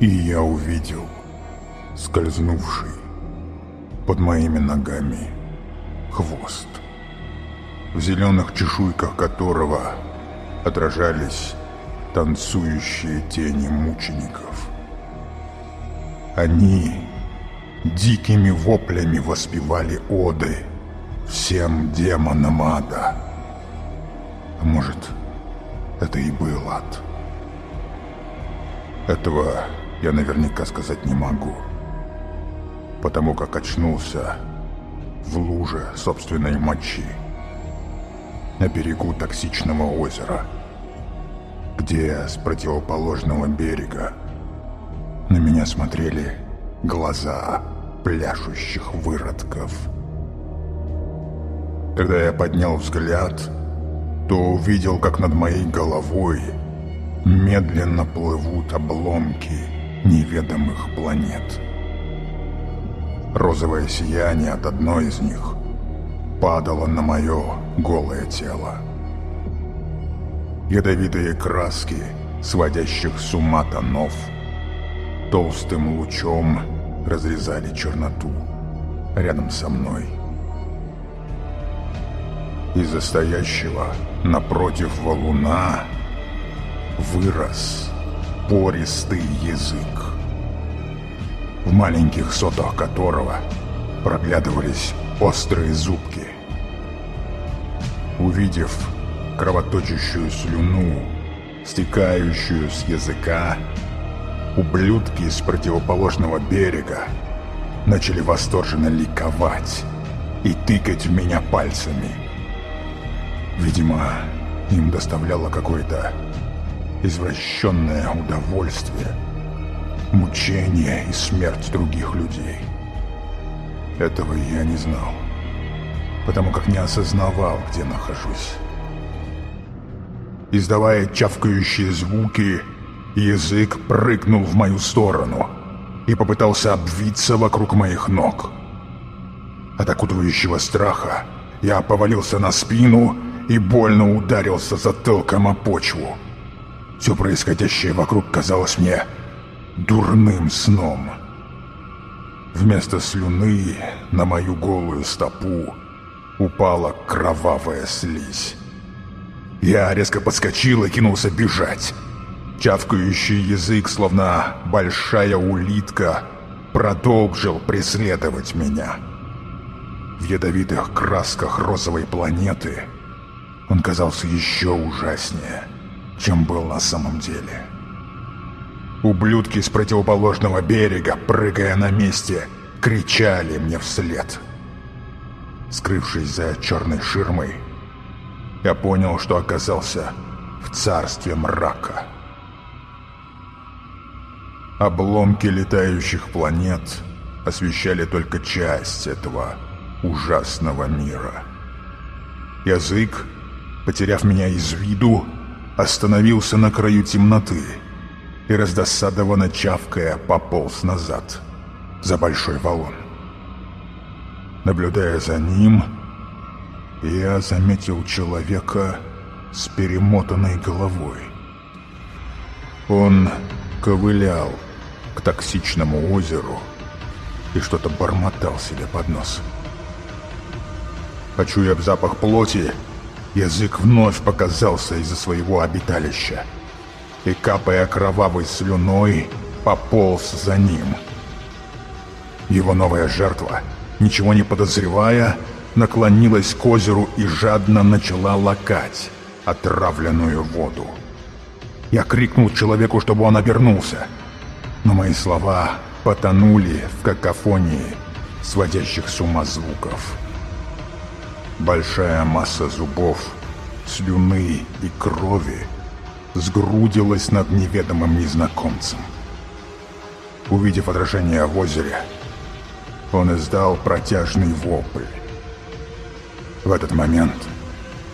и я увидел скользнувший под моими ногами хвост, в зеленых чешуйках которого отражались танцующие тени мучеников. Они дикими воплями воспевали оды всем демонам ада. А может, это и был ад. Этого я наверняка сказать не могу. Потому как очнулся в луже собственной мочи на берегу токсичного озера, где с противоположного берега на меня смотрели глаза пляшущих выродков. Когда я поднял взгляд, то увидел, как над моей головой медленно плывут обломки – неведомых планет. Розовое сияние от одной из них падало на мое голое тело. Ядовитые краски, сводящих с ума тонов, толстым лучом разрезали черноту рядом со мной. Из-за стоящего напротив валуна вырос напористый язык, в маленьких сотах которого проглядывались острые зубки. Увидев кровоточащую слюну, стекающую с языка, ублюдки с противоположного берега начали восторженно ликовать и тыкать в меня пальцами. Видимо, им доставляло какое-то извращенное удовольствие, мучение и смерть других людей. Этого я не знал, потому как не осознавал, где нахожусь. Издавая чавкающие звуки, язык прыгнул в мою сторону и попытался обвиться вокруг моих ног. От окутывающего страха я повалился на спину и больно ударился затылком о почву. Все происходящее вокруг казалось мне дурным сном. Вместо слюны на мою голую стопу упала кровавая слизь. Я резко подскочил и кинулся бежать. Чавкающий язык, словно большая улитка, продолжил преследовать меня. В ядовитых красках розовой планеты он казался еще ужаснее — чем был на самом деле. Ублюдки с противоположного берега, прыгая на месте, кричали мне вслед. Скрывшись за черной ширмой, я понял, что оказался в царстве мрака. Обломки летающих планет освещали только часть этого ужасного мира. Язык, потеряв меня из виду, остановился на краю темноты и, раздосадованно чавкая, пополз назад за большой валун. Наблюдая за ним, я заметил человека с перемотанной головой. Он ковылял к токсичному озеру и что-то бормотал себе под нос. Почуяв запах плоти, язык вновь показался из-за своего обиталища и, капая кровавой слюной, пополз за ним. Его новая жертва, ничего не подозревая, наклонилась к озеру и жадно начала лакать отравленную воду. Я крикнул человеку, чтобы он обернулся, но мои слова потонули в какофонии сводящих с ума звуков. Большая масса зубов, слюны и крови сгрудилась над неведомым незнакомцем. Увидев отражение в озере, он издал протяжный вопль. В этот момент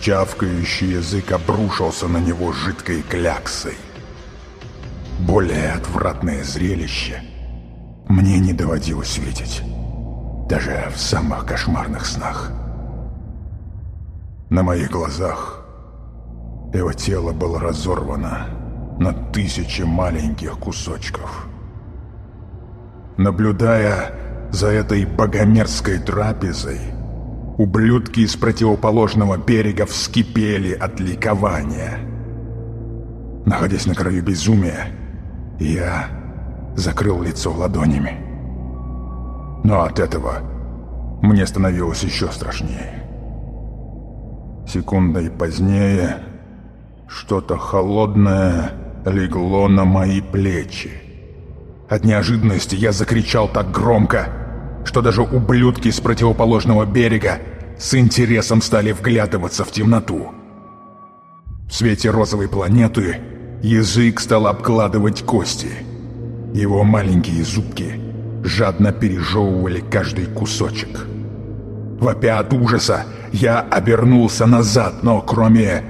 чавкающий язык обрушился на него жидкой кляксой. Более отвратное зрелище мне не доводилось видеть, даже в самых кошмарных снах на моих глазах. Его тело было разорвано на тысячи маленьких кусочков. Наблюдая за этой богомерзкой трапезой, ублюдки из противоположного берега вскипели от ликования. Находясь на краю безумия, я закрыл лицо ладонями. Но от этого мне становилось еще страшнее. Секундой позднее что-то холодное легло на мои плечи. От неожиданности я закричал так громко, что даже ублюдки с противоположного берега с интересом стали вглядываться в темноту. В свете розовой планеты язык стал обкладывать кости. Его маленькие зубки жадно пережевывали каждый кусочек. Вопя от ужаса, я обернулся назад, но кроме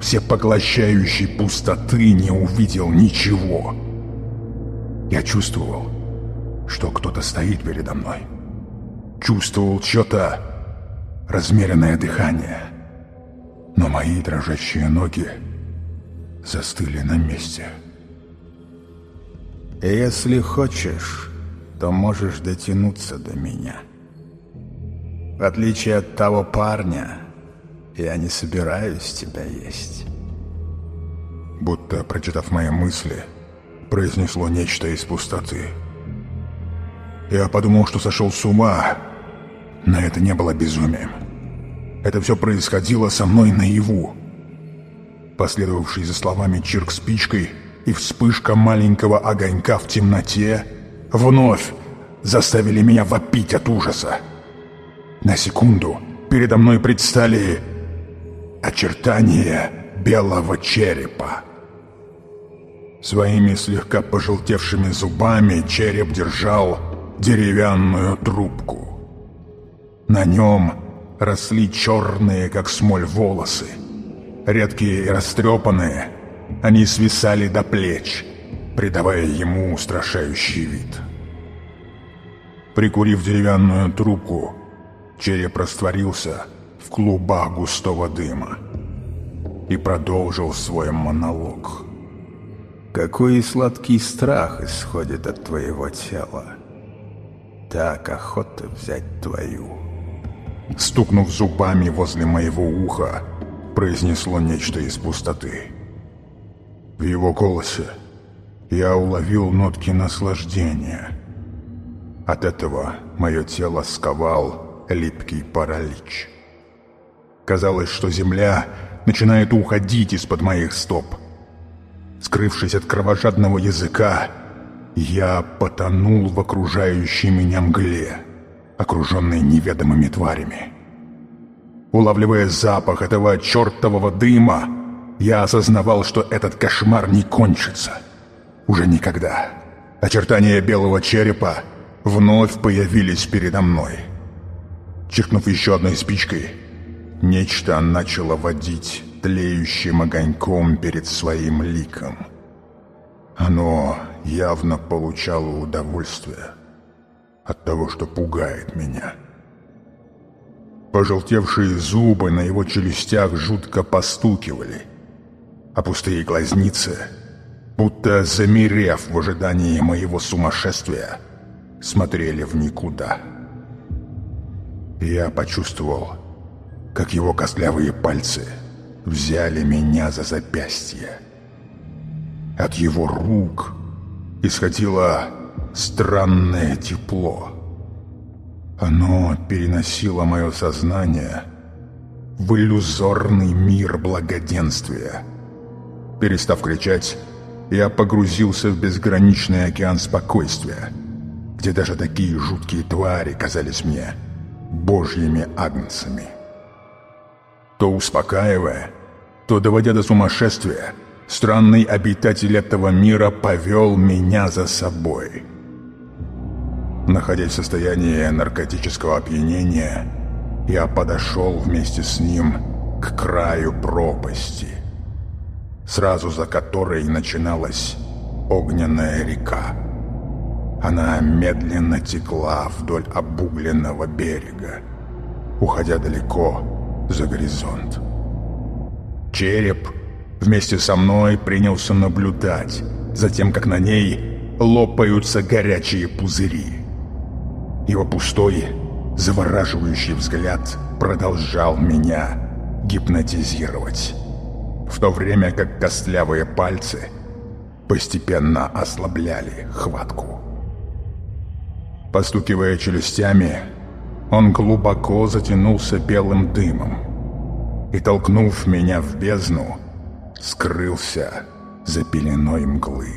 всепоглощающей пустоты не увидел ничего. Я чувствовал, что кто-то стоит передо мной. Чувствовал что-то размеренное дыхание. Но мои дрожащие ноги застыли на месте. «Если хочешь, то можешь дотянуться до меня». В отличие от того парня, я не собираюсь тебя есть. Будто, прочитав мои мысли, произнесло нечто из пустоты. Я подумал, что сошел с ума, но это не было безумием. Это все происходило со мной наяву. Последовавший за словами чирк спичкой и вспышка маленького огонька в темноте вновь заставили меня вопить от ужаса. На секунду передо мной предстали очертания белого черепа. Своими слегка пожелтевшими зубами череп держал деревянную трубку. На нем росли черные, как смоль, волосы. Редкие и растрепанные, они свисали до плеч, придавая ему устрашающий вид. Прикурив деревянную трубку, Череп растворился в клубах густого дыма и продолжил свой монолог. «Какой сладкий страх исходит от твоего тела! Так охота взять твою!» Стукнув зубами возле моего уха, произнесло нечто из пустоты. В его голосе я уловил нотки наслаждения. От этого мое тело сковал липкий паралич. Казалось, что земля начинает уходить из-под моих стоп. Скрывшись от кровожадного языка, я потонул в окружающей меня мгле, окруженной неведомыми тварями. Улавливая запах этого чертового дыма, я осознавал, что этот кошмар не кончится. Уже никогда. Очертания белого черепа вновь появились передо мной чихнув еще одной спичкой. Нечто начало водить тлеющим огоньком перед своим ликом. Оно явно получало удовольствие от того, что пугает меня. Пожелтевшие зубы на его челюстях жутко постукивали, а пустые глазницы, будто замерев в ожидании моего сумасшествия, смотрели в никуда. Я почувствовал, как его костлявые пальцы взяли меня за запястье. От его рук исходило странное тепло. Оно переносило мое сознание в иллюзорный мир благоденствия. Перестав кричать, я погрузился в безграничный океан спокойствия, где даже такие жуткие твари казались мне — божьими агнцами. То успокаивая, то доводя до сумасшествия, странный обитатель этого мира повел меня за собой. Находясь в состоянии наркотического опьянения, я подошел вместе с ним к краю пропасти, сразу за которой начиналась огненная река. Она медленно текла вдоль обугленного берега, уходя далеко за горизонт. Череп вместе со мной принялся наблюдать за тем, как на ней лопаются горячие пузыри. Его пустой, завораживающий взгляд продолжал меня гипнотизировать, в то время как костлявые пальцы постепенно ослабляли хватку. Постукивая челюстями, он глубоко затянулся белым дымом и, толкнув меня в бездну, скрылся за пеленой мглы.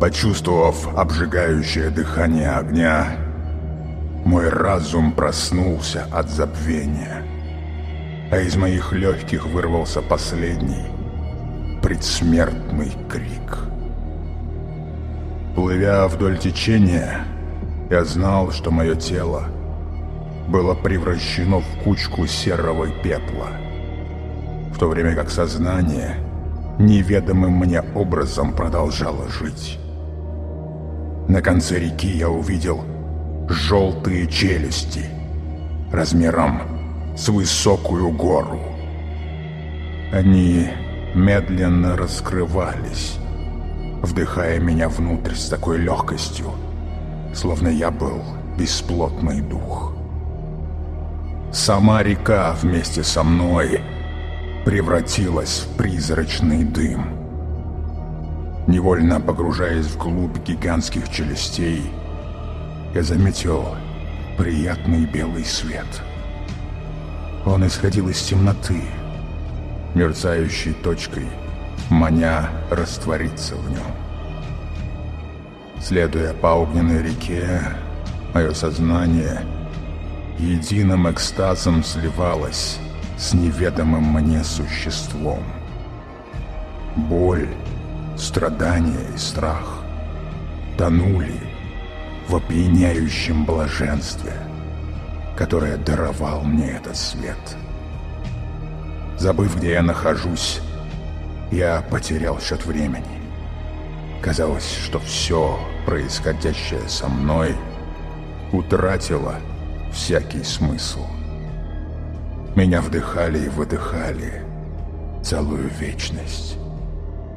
Почувствовав обжигающее дыхание огня, мой разум проснулся от забвения, а из моих легких вырвался последний предсмертный крик. Плывя вдоль течения, я знал, что мое тело было превращено в кучку серого пепла, в то время как сознание неведомым мне образом продолжало жить. На конце реки я увидел желтые челюсти размером с высокую гору. Они медленно раскрывались, вдыхая меня внутрь с такой легкостью, словно я был бесплотный дух. Сама река вместе со мной превратилась в призрачный дым. Невольно погружаясь в вглубь гигантских челюстей, я заметил приятный белый свет. Он исходил из темноты, мерцающей точкой — маня раствориться в нем. Следуя по огненной реке, мое сознание единым экстазом сливалось с неведомым мне существом. Боль, страдания и страх тонули в опьяняющем блаженстве, которое даровал мне этот свет. Забыв, где я нахожусь, я потерял счет времени. Казалось, что все происходящее со мной утратило всякий смысл. Меня вдыхали и выдыхали целую вечность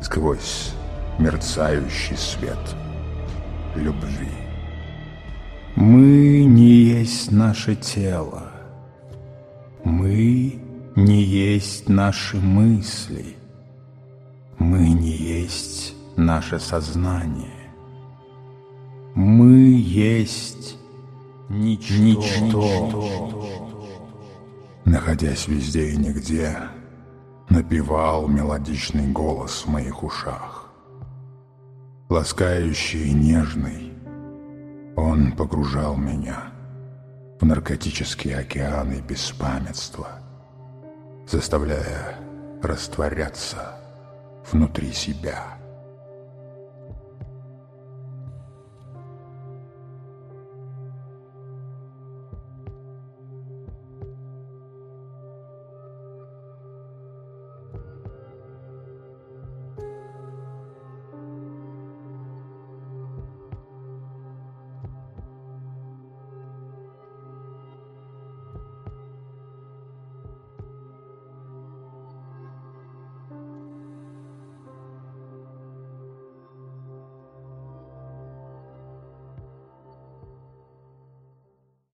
сквозь мерцающий свет любви. Мы не есть наше тело. Мы не есть наши мысли. Мы не есть наше сознание. Мы есть ничто. ничто. Находясь везде и нигде, напевал мелодичный голос в моих ушах. Ласкающий и нежный, он погружал меня в наркотические океаны беспамятства, заставляя растворяться внутри себя.